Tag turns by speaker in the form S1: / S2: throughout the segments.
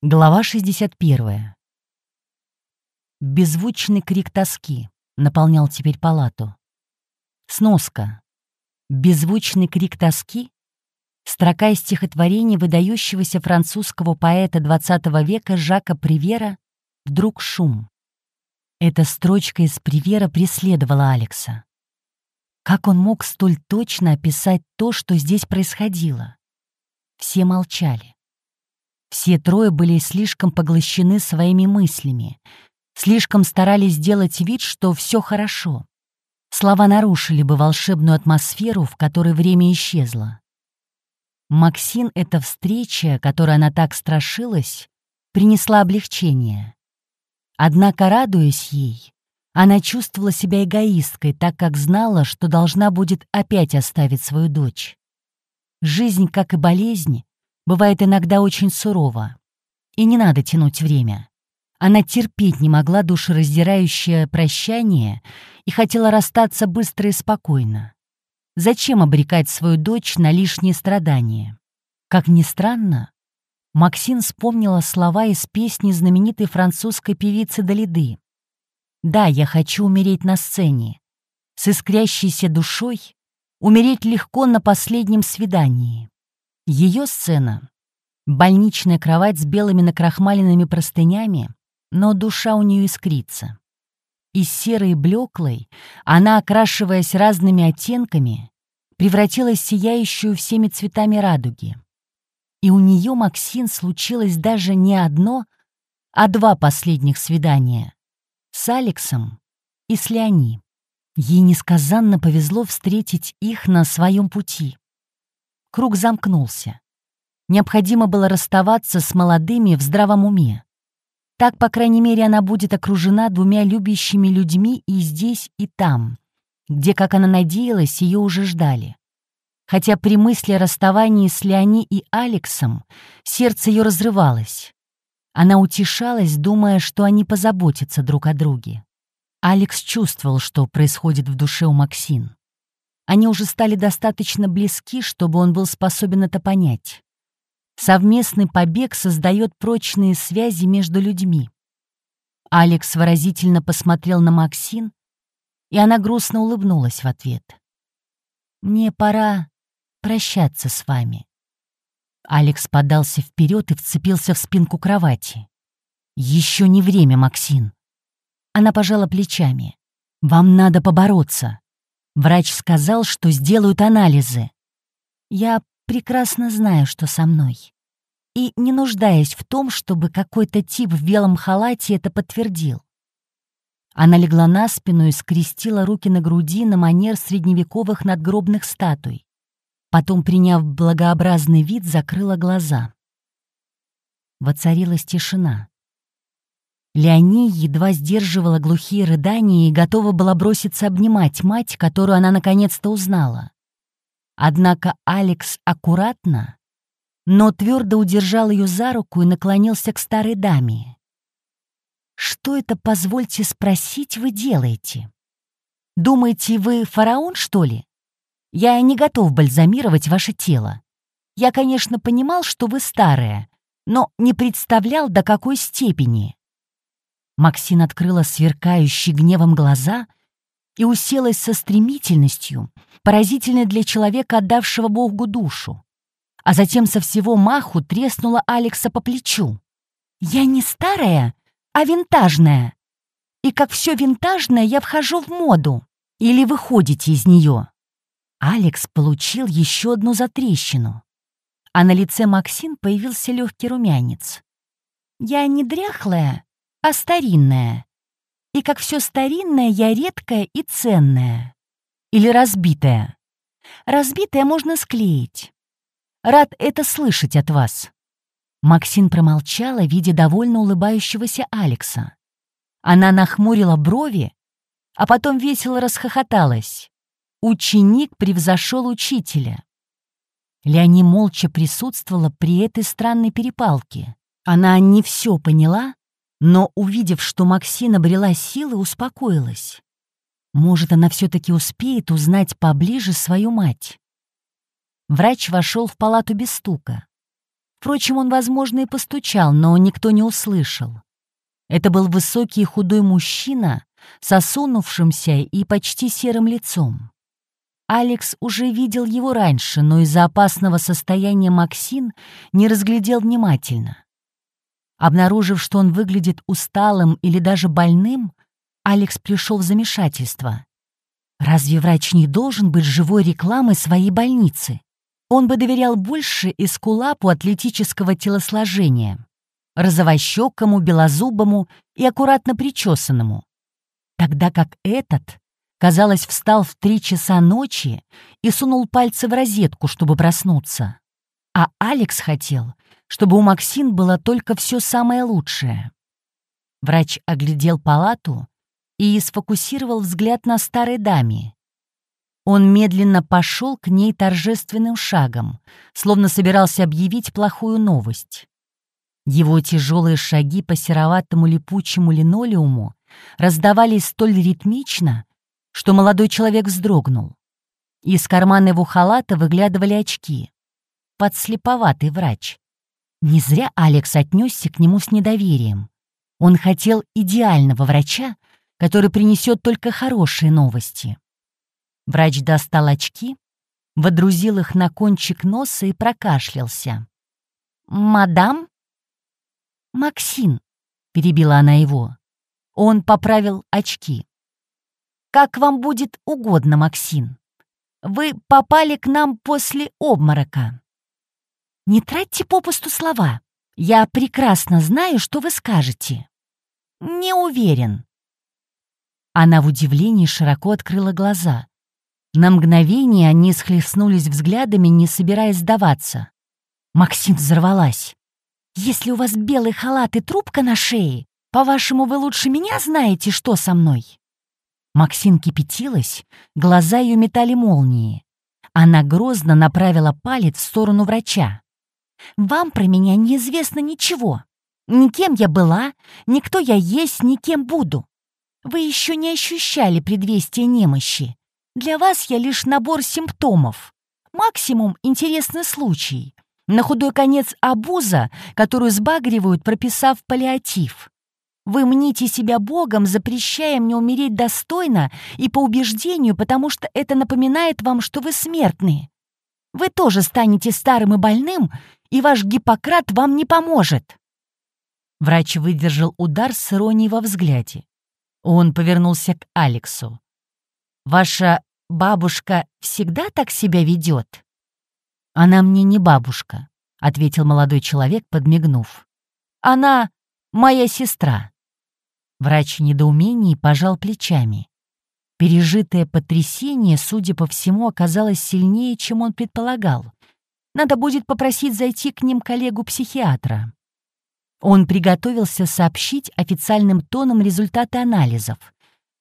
S1: Глава 61. Беззвучный крик тоски наполнял теперь палату. Сноска. Беззвучный крик тоски — строка из стихотворения выдающегося французского поэта XX века Жака Привера «Вдруг шум». Эта строчка из Привера преследовала Алекса. Как он мог столь точно описать то, что здесь происходило? Все молчали. Все трое были слишком поглощены своими мыслями, слишком старались сделать вид, что все хорошо. Слова нарушили бы волшебную атмосферу, в которой время исчезло. Максин эта встреча, которой она так страшилась, принесла облегчение. Однако, радуясь ей, она чувствовала себя эгоисткой, так как знала, что должна будет опять оставить свою дочь. Жизнь, как и болезнь, бывает иногда очень сурова. И не надо тянуть время. Она терпеть не могла душераздирающее прощание и хотела расстаться быстро и спокойно. Зачем обрекать свою дочь на лишние страдания? Как ни странно, Максин вспомнила слова из песни знаменитой французской певицы Далиды. «Да, я хочу умереть на сцене. С искрящейся душой умереть легко на последнем свидании. Ее сцена — больничная кровать с белыми накрахмаленными простынями, но душа у нее искрится. Из серой блеклой она, окрашиваясь разными оттенками, превратилась в сияющую всеми цветами радуги. И у нее, Максин, случилось даже не одно, а два последних свидания — с Алексом и с Леони. Ей несказанно повезло встретить их на своем пути. Круг замкнулся. Необходимо было расставаться с молодыми в здравом уме. Так, по крайней мере, она будет окружена двумя любящими людьми и здесь, и там, где, как она надеялась, ее уже ждали. Хотя при мысли о расставании с Леони и Алексом сердце ее разрывалось. Она утешалась, думая, что они позаботятся друг о друге. Алекс чувствовал, что происходит в душе у Максин. Они уже стали достаточно близки, чтобы он был способен это понять. Совместный побег создает прочные связи между людьми. Алекс выразительно посмотрел на Максин, и она грустно улыбнулась в ответ. «Мне пора прощаться с вами». Алекс подался вперед и вцепился в спинку кровати. «Еще не время, Максин». Она пожала плечами. «Вам надо побороться. Врач сказал, что сделают анализы. Я прекрасно знаю, что со мной. И не нуждаясь в том, чтобы какой-то тип в белом халате это подтвердил. Она легла на спину и скрестила руки на груди на манер средневековых надгробных статуй. Потом, приняв благообразный вид, закрыла глаза. Воцарилась тишина. Леони едва сдерживала глухие рыдания и готова была броситься обнимать мать, которую она наконец-то узнала. Однако Алекс аккуратно, но твердо удержал ее за руку и наклонился к старой даме. «Что это, позвольте спросить, вы делаете? Думаете, вы фараон, что ли? Я не готов бальзамировать ваше тело. Я, конечно, понимал, что вы старая, но не представлял, до какой степени». Максин открыла сверкающие гневом глаза и уселась со стремительностью, поразительной для человека, отдавшего Богу душу. А затем со всего маху треснула Алекса по плечу. «Я не старая, а винтажная. И как все винтажное, я вхожу в моду. Или выходите из нее». Алекс получил еще одну затрещину. А на лице Максин появился легкий румянец. «Я не дряхлая, а старинная. И как все старинное, я редкая и ценная. Или разбитая. Разбитая можно склеить. Рад это слышать от вас. Максин промолчала, видя довольно улыбающегося Алекса. Она нахмурила брови, а потом весело расхохоталась. Ученик превзошел учителя. Леони молча присутствовала при этой странной перепалке. Она не все поняла, но, увидев, что Максин обрела силы, успокоилась. Может, она все-таки успеет узнать поближе свою мать. Врач вошел в палату без стука. Впрочем, он, возможно, и постучал, но никто не услышал. Это был высокий и худой мужчина с осунувшимся и почти серым лицом. Алекс уже видел его раньше, но из-за опасного состояния Максин не разглядел внимательно. Обнаружив, что он выглядит усталым или даже больным, Алекс пришел в замешательство. Разве врач не должен быть живой рекламой своей больницы? Он бы доверял больше эскулапу атлетического телосложения, розовощекому, белозубому и аккуратно причесанному. Тогда как этот, казалось, встал в три часа ночи и сунул пальцы в розетку, чтобы проснуться. А Алекс хотел, чтобы у Максин было только все самое лучшее. Врач оглядел палату и сфокусировал взгляд на старой даме. Он медленно пошел к ней торжественным шагом, словно собирался объявить плохую новость. Его тяжелые шаги по сероватому липучему линолеуму раздавались столь ритмично, что молодой человек вздрогнул. Из кармана его халата выглядывали очки. Подслеповатый врач. Не зря Алекс отнесся к нему с недоверием. Он хотел идеального врача, который принесет только хорошие новости. Врач достал очки, водрузил их на кончик носа и прокашлялся. «Мадам?» «Максин», — перебила она его. Он поправил очки. «Как вам будет угодно, Максин. Вы попали к нам после обморока». «Не тратьте попусту слова. Я прекрасно знаю, что вы скажете». «Не уверен», она в удивлении широко открыла глаза. На мгновение они схлестнулись взглядами, не собираясь сдаваться. Максим взорвалась. «Если у вас белый халат и трубка на шее, по-вашему, вы лучше меня знаете, что со мной?» Максим кипятилась, глаза ее метали молнии. Она грозно направила палец в сторону врача. «Вам про меня неизвестно ничего. Ни кем я была, ни кто я есть, ни кем буду. Вы еще не ощущали предвестия немощи. Для вас я лишь набор симптомов. Максимум — интересный случай. На худой конец обуза, которую сбагривают, прописав паллиатив. Вы мните себя Богом, запрещая мне умереть достойно и по убеждению, потому что это напоминает вам, что вы смертны. Вы тоже станете старым и больным, и ваш Гиппократ вам не поможет. Врач выдержал удар с иронией во взгляде. Он повернулся к Алексу. «Ваша бабушка всегда так себя ведет?» «Она мне не бабушка», — ответил молодой человек, подмигнув. «Она моя сестра». Врач недоумений пожал плечами. Пережитое потрясение, судя по всему, оказалось сильнее, чем он предполагал. Надо будет попросить зайти к ним коллегу-психиатра. Он приготовился сообщить официальным тоном результаты анализов,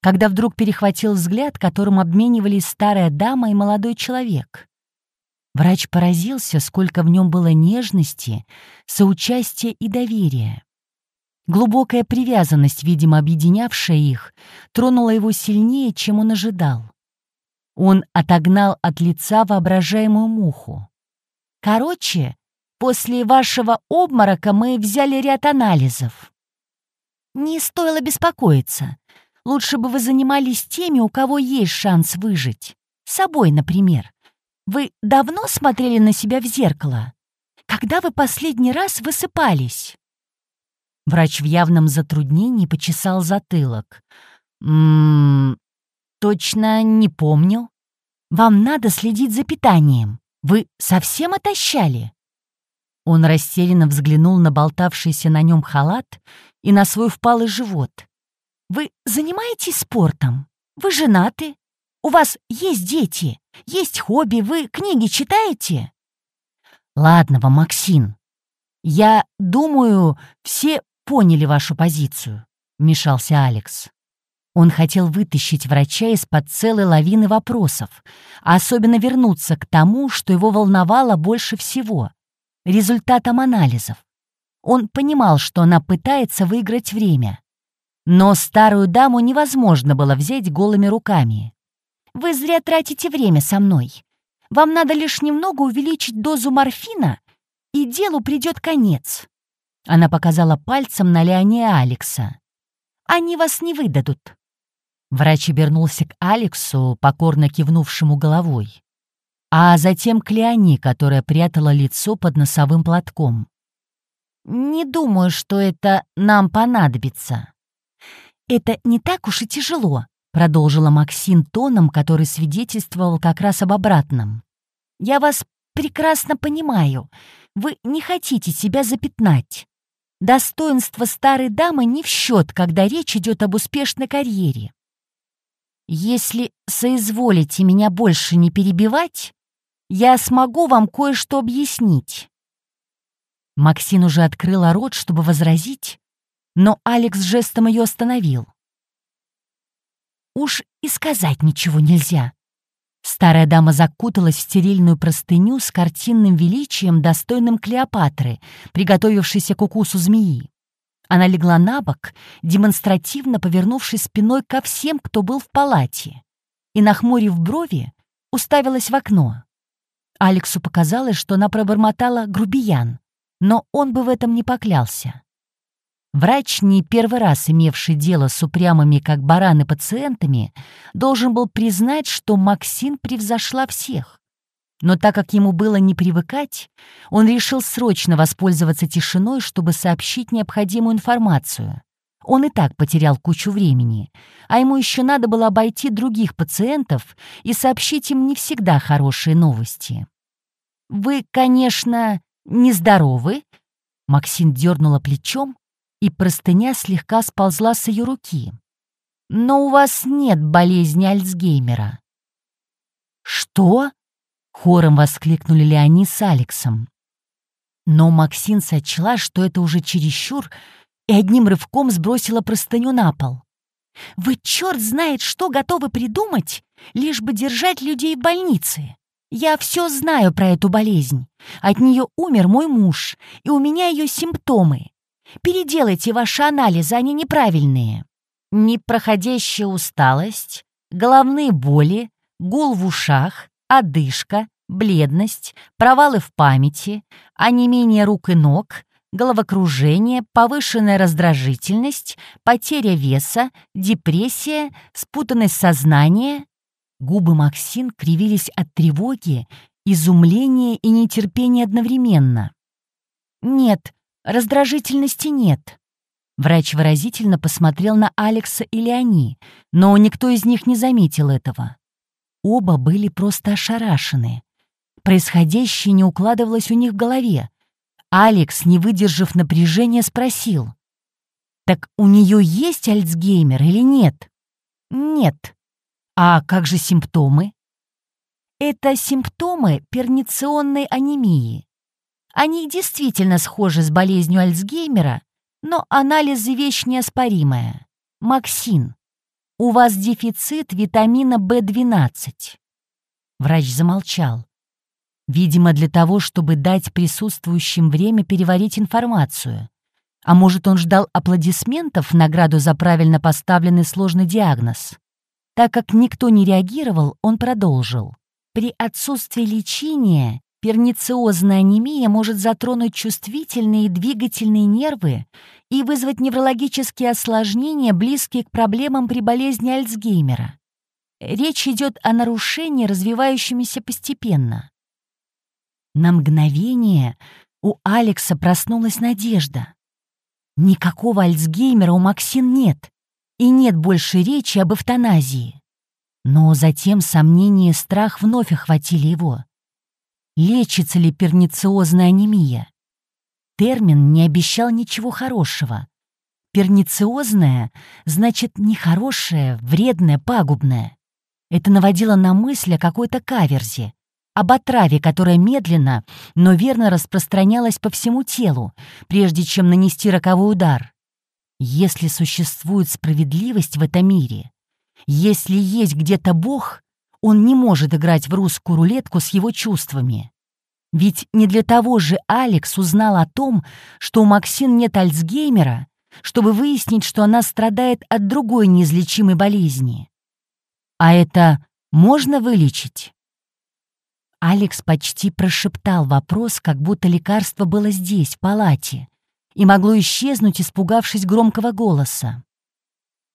S1: когда вдруг перехватил взгляд, которым обменивались старая дама и молодой человек. Врач поразился, сколько в нем было нежности, соучастия и доверия. Глубокая привязанность, видимо, объединявшая их, тронула его сильнее, чем он ожидал. Он отогнал от лица воображаемую муху. Короче, После вашего обморока мы взяли ряд анализов. Не стоило беспокоиться. Лучше бы вы занимались теми, у кого есть шанс выжить. Собой, например. Вы давно смотрели на себя в зеркало? Когда вы последний раз высыпались? Врач в явном затруднении почесал затылок. «М -м, точно не помню. Вам надо следить за питанием. Вы совсем отощали?» Он растерянно взглянул на болтавшийся на нем халат и на свой впалый живот. «Вы занимаетесь спортом? Вы женаты? У вас есть дети? Есть хобби? Вы книги читаете?» «Ладно вам, Максим. Я думаю, все поняли вашу позицию», — вмешался Алекс. Он хотел вытащить врача из-под целой лавины вопросов, а особенно вернуться к тому, что его волновало больше всего результатом анализов. Он понимал, что она пытается выиграть время. Но старую даму невозможно было взять голыми руками. «Вы зря тратите время со мной. Вам надо лишь немного увеличить дозу морфина, и делу придет конец. Она показала пальцем на Леоне Алекса. Они вас не выдадут. Врач обернулся к Алексу, покорно кивнувшему головой, а затем к Леони, которая прятала лицо под носовым платком. «Не думаю, что это нам понадобится». «Это не так уж и тяжело», — продолжила Максин тоном, который свидетельствовал как раз об обратном. «Я вас прекрасно понимаю. Вы не хотите себя запятнать. Достоинство старой дамы не в счет, когда речь идет об успешной карьере. Если соизволите меня больше не перебивать, я смогу вам кое-что объяснить. Максин уже открыла рот, чтобы возразить, но Алекс жестом ее остановил. Уж и сказать ничего нельзя. Старая дама закуталась в стерильную простыню с картинным величием, достойным Клеопатры, приготовившейся к укусу змеи. Она легла на бок, демонстративно повернувшись спиной ко всем, кто был в палате, и, нахмурив брови, уставилась в окно. Алексу показалось, что она пробормотала «грубиян», но он бы в этом не поклялся. Врач, не первый раз имевший дело с упрямыми, как бараны, пациентами, должен был признать, что Максин превзошла всех. Но так как ему было не привыкать, он решил срочно воспользоваться тишиной, чтобы сообщить необходимую информацию. Он и так потерял кучу времени, а ему еще надо было обойти других пациентов и сообщить им не всегда хорошие новости. «Вы, конечно, нездоровы», — Максин дернула плечом, и простыня слегка сползла с ее руки. «Но у вас нет болезни Альцгеймера». «Что?» — хором воскликнули Леони с Алексом. Но Максин сочла, что это уже чересчур, и одним рывком сбросила простыню на пол. «Вы черт знает, что готовы придумать, лишь бы держать людей в больнице. Я все знаю про эту болезнь. От нее умер мой муж, и у меня ее симптомы. Переделайте ваши анализы, они неправильные. Непроходящая усталость, головные боли, гул в ушах, одышка, бледность, провалы в памяти, онемение рук и ног, головокружение, повышенная раздражительность, потеря веса, депрессия, спутанность сознания. Губы Максин кривились от тревоги, изумления и нетерпения одновременно. «Нет, Раздражительности нет. Врач выразительно посмотрел на Алекса и Леони, но никто из них не заметил этого. Оба были просто ошарашены. Происходящее не укладывалось у них в голове. Алекс, не выдержав напряжения, спросил. «Так у нее есть Альцгеймер или нет?» «Нет». «А как же симптомы?» «Это симптомы перниционной анемии. Они действительно схожи с болезнью Альцгеймера, но анализы вещь неоспоримая. Максин, у вас дефицит витамина В12. Врач замолчал. Видимо, для того, чтобы дать присутствующим время переварить информацию. А может, он ждал аплодисментов в награду за правильно поставленный сложный диагноз. Так как никто не реагировал, он продолжил. При отсутствии лечения Пернициозная анемия может затронуть чувствительные и двигательные нервы и вызвать неврологические осложнения, близкие к проблемам при болезни Альцгеймера. Речь идет о нарушении, развивающемся постепенно. На мгновение у Алекса проснулась надежда. Никакого Альцгеймера у Максин нет, и нет больше речи об эвтаназии. Но затем сомнения и страх вновь охватили его. Лечится ли пернициозная анемия? Термин не обещал ничего хорошего. Пернициозная значит нехорошее, вредное, пагубное. Это наводило на мысль о какой-то каверзе, об отраве, которая медленно, но верно распространялась по всему телу, прежде чем нанести роковой удар. Если существует справедливость в этом мире, если есть где-то Бог, он не может играть в русскую рулетку с его чувствами. Ведь не для того же Алекс узнал о том, что у Максин нет Альцгеймера, чтобы выяснить, что она страдает от другой неизлечимой болезни. А это можно вылечить? Алекс почти прошептал вопрос, как будто лекарство было здесь, в палате, и могло исчезнуть, испугавшись громкого голоса.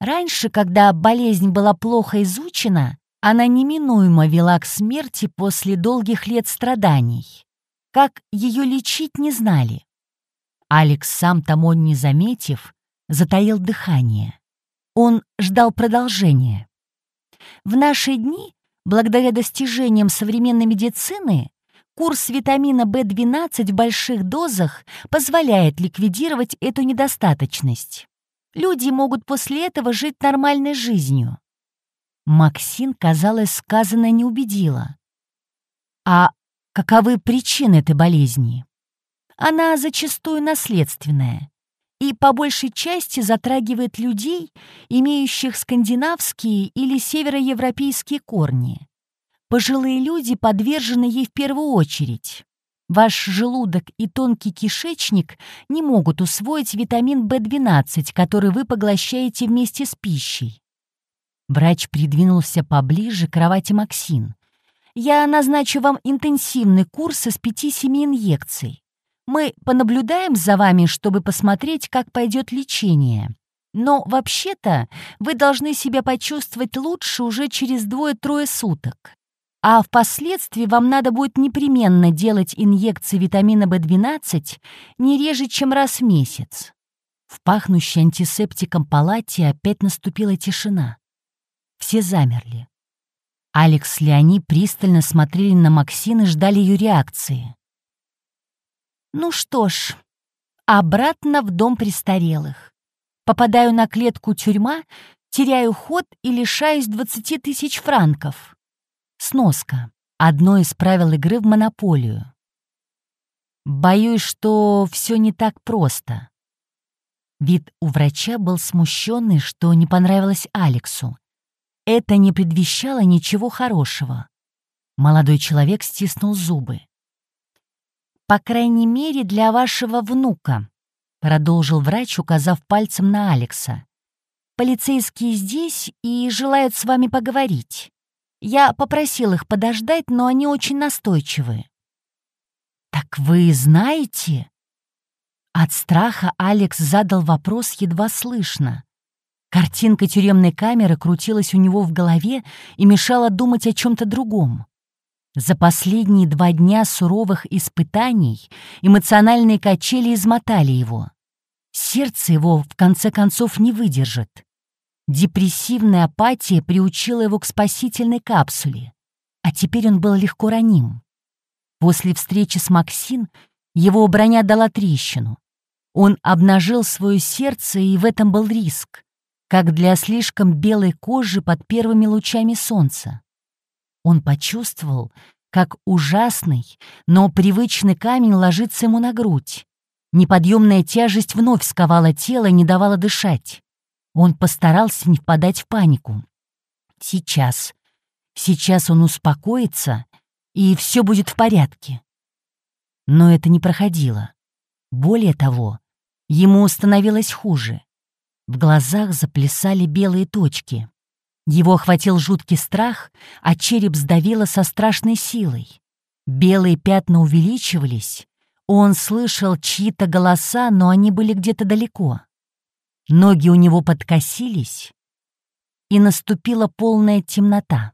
S1: Раньше, когда болезнь была плохо изучена, она неминуемо вела к смерти после долгих лет страданий. Как ее лечить не знали. Алекс, сам тому не заметив, затаил дыхание. Он ждал продолжения. В наши дни, благодаря достижениям современной медицины, курс витамина В12 в больших дозах позволяет ликвидировать эту недостаточность. Люди могут после этого жить нормальной жизнью. Максин, казалось, сказанное не убедила. А каковы причины этой болезни? Она зачастую наследственная и по большей части затрагивает людей, имеющих скандинавские или североевропейские корни. Пожилые люди подвержены ей в первую очередь. Ваш желудок и тонкий кишечник не могут усвоить витамин В12, который вы поглощаете вместе с пищей. Врач придвинулся поближе к кровати Максин. «Я назначу вам интенсивный курс из пяти-семи инъекций. Мы понаблюдаем за вами, чтобы посмотреть, как пойдет лечение. Но вообще-то вы должны себя почувствовать лучше уже через двое-трое суток. А впоследствии вам надо будет непременно делать инъекции витамина В12 не реже, чем раз в месяц. В пахнущей антисептиком палате опять наступила тишина. Все замерли. Алекс с Леони пристально смотрели на Максин и ждали ее реакции. Ну что ж, обратно в дом престарелых. Попадаю на клетку тюрьма, теряю ход и лишаюсь 20 тысяч франков. Сноска. Одно из правил игры в монополию. Боюсь, что все не так просто. Вид у врача был смущенный, что не понравилось Алексу. Это не предвещало ничего хорошего. Молодой человек стиснул зубы. «По крайней мере, для вашего внука», — продолжил врач, указав пальцем на Алекса. «Полицейские здесь и желают с вами поговорить. Я попросил их подождать, но они очень настойчивы». «Так вы знаете?» От страха Алекс задал вопрос едва слышно. Картинка тюремной камеры крутилась у него в голове и мешала думать о чем-то другом. За последние два дня суровых испытаний эмоциональные качели измотали его. Сердце его, в конце концов, не выдержит. Депрессивная апатия приучила его к спасительной капсуле, а теперь он был легко раним. После встречи с Максин его броня дала трещину. Он обнажил свое сердце, и в этом был риск, как для слишком белой кожи под первыми лучами солнца. Он почувствовал, как ужасный, но привычный камень ложится ему на грудь. Неподъемная тяжесть вновь сковала тело и не давала дышать. Он постарался не впадать в панику. Сейчас. Сейчас он успокоится, и все будет в порядке. Но это не проходило. Более того, ему становилось хуже. В глазах заплясали белые точки. Его охватил жуткий страх, а череп сдавило со страшной силой. Белые пятна увеличивались. Он слышал чьи-то голоса, но они были где-то далеко. Ноги у него подкосились, и наступила полная темнота.